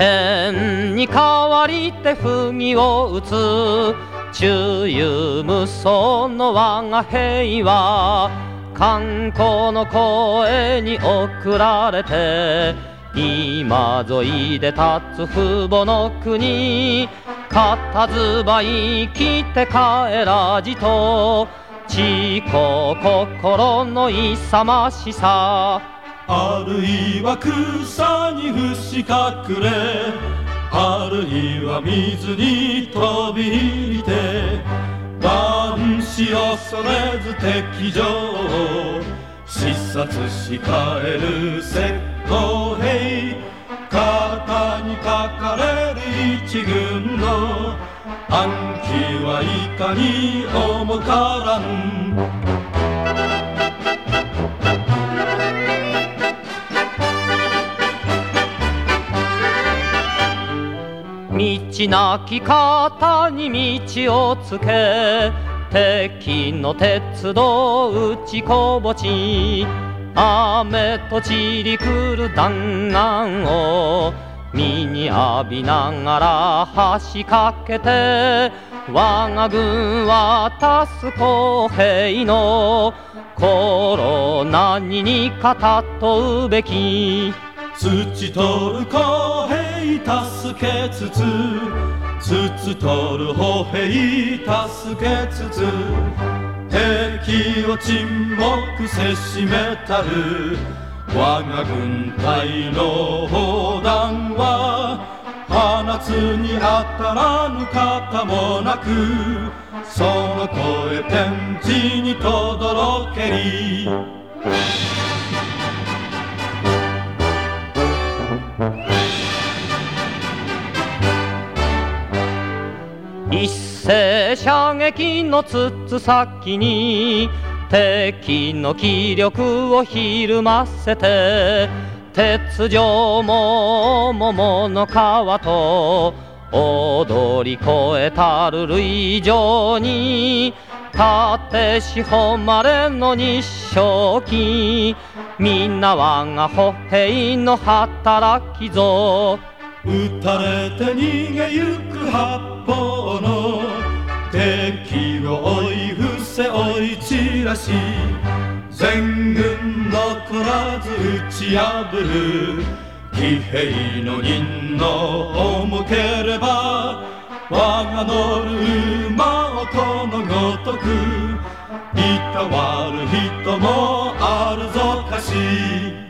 天に代わりて不義を打つ中遊無双の我が兵は観光の声に送られて今沿いで立つ父母の国片ずばいきて帰らじと地子心の勇ましさ。あるいは草に伏し隠れ。あるいは水に飛び入りて。万死恐れず敵情を視察し帰る石膏兵肩にかかれる一軍の。暗記はいかに重からん。なき方に道をつけ敵の鉄道打ちこぼち雨とちりくる弾丸を身に浴びながら橋かけて我が軍は助す公平の頃何に語っとうべき土取る公平助けつつ筒取る歩兵助けつつ敵を沈黙せしめたる。我が軍隊の砲弾は放つに当たらぬ方もなくその声天地に轟けり。一斉射撃の筒先に敵の気力をひるませて鉄条も桃の皮と踊り越えたる類上に立てし誉れの日照期みんな我が歩兵の働きぞ。撃たれて逃げゆく八方の敵を追い伏せ追い散らし全軍残らず打ち破る。騎兵の任の重ければ我が乗る馬をこのごとくいたわる人もあるぞかし。